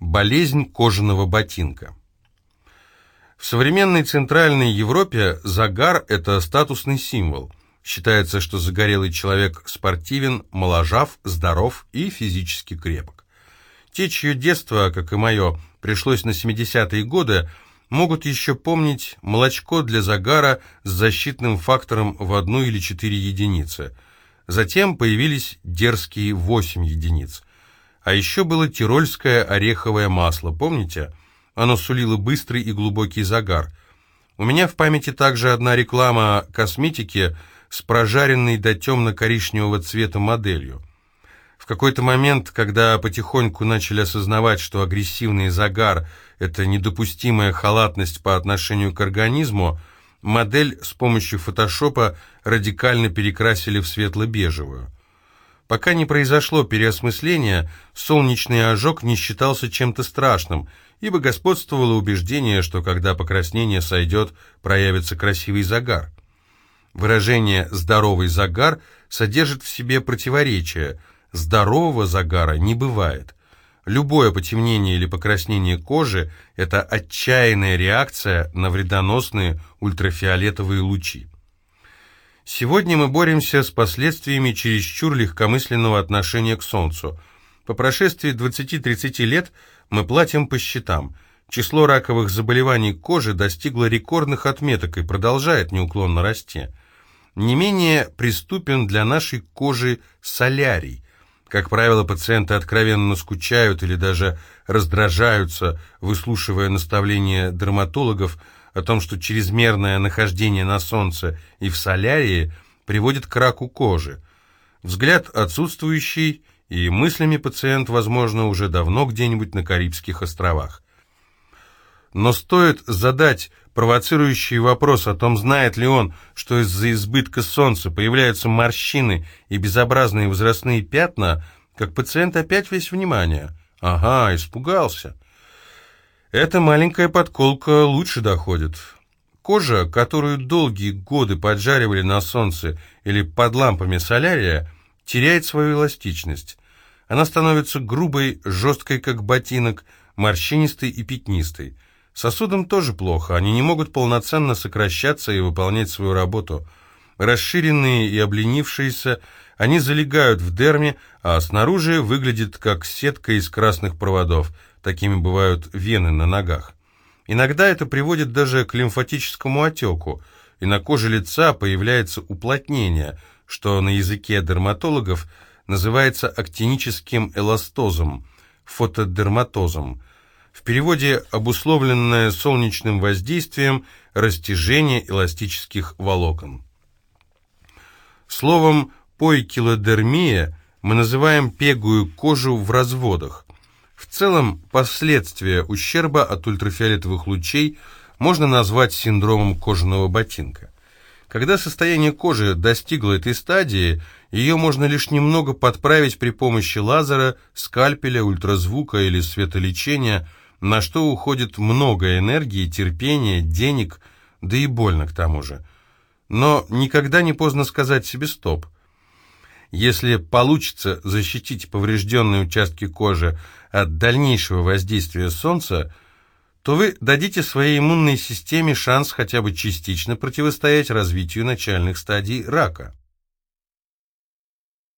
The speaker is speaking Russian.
Болезнь кожаного ботинка. В современной Центральной Европе загар – это статусный символ. Считается, что загорелый человек спортивен, моложав, здоров и физически крепок. Те, чье детство, как и мое, пришлось на 70-е годы, могут еще помнить молочко для загара с защитным фактором в одну или четыре единицы. Затем появились дерзкие 8 единиц. А еще было тирольское ореховое масло, помните? Оно сулило быстрый и глубокий загар. У меня в памяти также одна реклама косметики с прожаренной до темно-коричневого цвета моделью. В какой-то момент, когда потихоньку начали осознавать, что агрессивный загар – это недопустимая халатность по отношению к организму, модель с помощью фотошопа радикально перекрасили в светло-бежевую. Пока не произошло переосмысление, солнечный ожог не считался чем-то страшным, ибо господствовало убеждение, что когда покраснение сойдет, проявится красивый загар. Выражение «здоровый загар» содержит в себе противоречие – Здорового загара не бывает. Любое потемнение или покраснение кожи – это отчаянная реакция на вредоносные ультрафиолетовые лучи. Сегодня мы боремся с последствиями чересчур легкомысленного отношения к Солнцу. По прошествии 20-30 лет мы платим по счетам. Число раковых заболеваний кожи достигло рекордных отметок и продолжает неуклонно расти. Не менее приступен для нашей кожи солярий – как правило, пациенты откровенно скучают или даже раздражаются, выслушивая наставления дерматологов о том, что чрезмерное нахождение на солнце и в солярии приводит к раку кожи. Взгляд отсутствующий, и мыслями пациент, возможно, уже давно где-нибудь на Карибских островах. Но стоит задать провоцирующий вопрос о том, знает ли он, что из-за избытка солнца появляются морщины и безобразные возрастные пятна, как пациент опять весь внимание. Ага, испугался. Эта маленькая подколка лучше доходит. Кожа, которую долгие годы поджаривали на солнце или под лампами солярия, теряет свою эластичность. Она становится грубой, жесткой, как ботинок, морщинистой и пятнистой. Сосудам тоже плохо, они не могут полноценно сокращаться и выполнять свою работу. Расширенные и обленившиеся, они залегают в дерме, а снаружи выглядит как сетка из красных проводов, такими бывают вены на ногах. Иногда это приводит даже к лимфатическому отеку, и на коже лица появляется уплотнение, что на языке дерматологов называется актиническим эластозом, фотодерматозом. В переводе обусловленное солнечным воздействием растяжение эластических волокон. Словом пойкилодермия мы называем пегую кожу в разводах. В целом, последствия ущерба от ультрафиолетовых лучей можно назвать синдромом кожаного ботинка. Когда состояние кожи достигло этой стадии, ее можно лишь немного подправить при помощи лазера, скальпеля, ультразвука или светолечения – на что уходит много энергии, терпения, денег, да и больно к тому же. Но никогда не поздно сказать себе «стоп». Если получится защитить поврежденные участки кожи от дальнейшего воздействия солнца, то вы дадите своей иммунной системе шанс хотя бы частично противостоять развитию начальных стадий рака.